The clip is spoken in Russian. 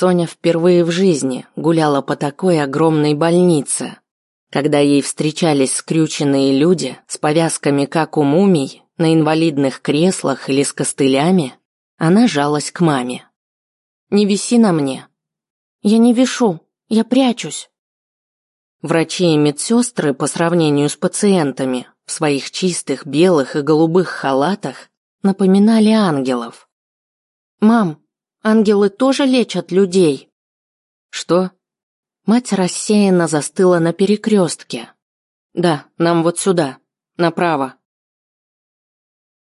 Соня впервые в жизни гуляла по такой огромной больнице. Когда ей встречались скрюченные люди с повязками, как у мумий, на инвалидных креслах или с костылями, она жалась к маме. «Не виси на мне». «Я не вишу, я прячусь». Врачи и медсестры по сравнению с пациентами в своих чистых белых и голубых халатах напоминали ангелов. «Мам, ангелы тоже лечат людей?» «Что?» Мать рассеянно застыла на перекрестке. «Да, нам вот сюда, направо».